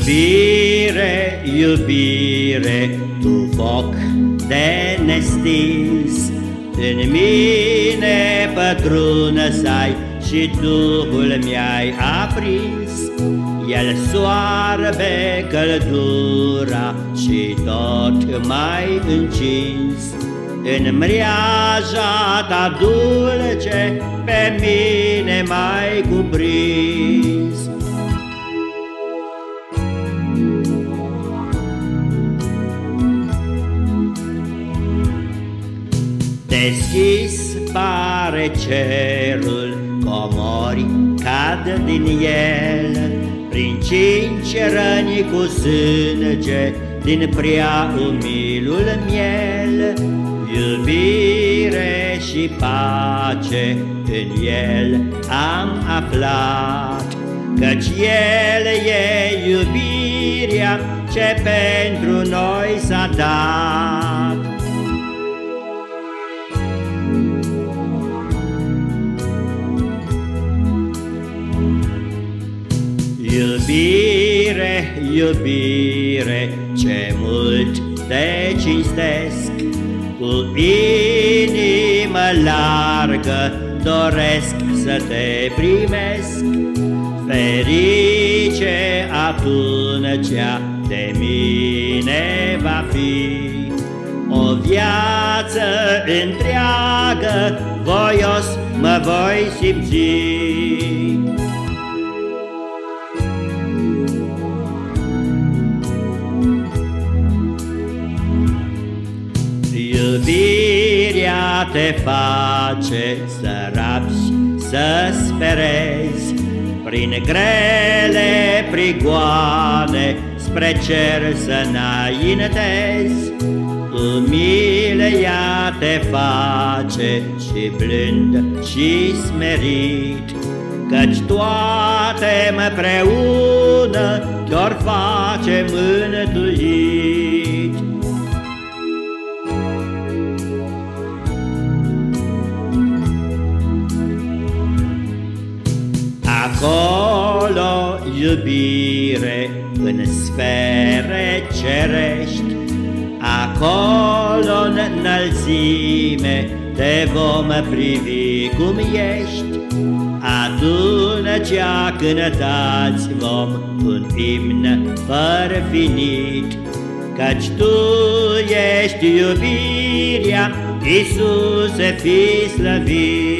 Iubire, iubire, tu foc de nestins, În mine pătrună sai și Duhul mi-ai aprins. El soarbe căldura și tot mai încins. În mreaja ta dulce pe mine mai cuprins. Deschis pare cerul, comori cad din el, Prin cinci răni cu sânge, din prea umilul miel, Iubire și pace în el am aflat, Căci el e iubirea ce pentru noi s-a dat. Iubire, iubire, ce mult te cinstesc, Cu inimă largă doresc să te primesc. Ferice atunci de mine va fi, O viață întreagă, voios mă voi simți. Iubirea te face să rabzi, să sperezi, Prin grele prigoane spre cer să înaintezi. Umile ea te face și blând și smerit, Căci toate împreună te-or face mântuit. Acolo, iubire, în sfere cerești, Acolo, în înălțime, te vom privi cum ești. Atunci cântați vom un imn fără finit, Căci Tu ești iubirea, Iisuse, fi slăvit.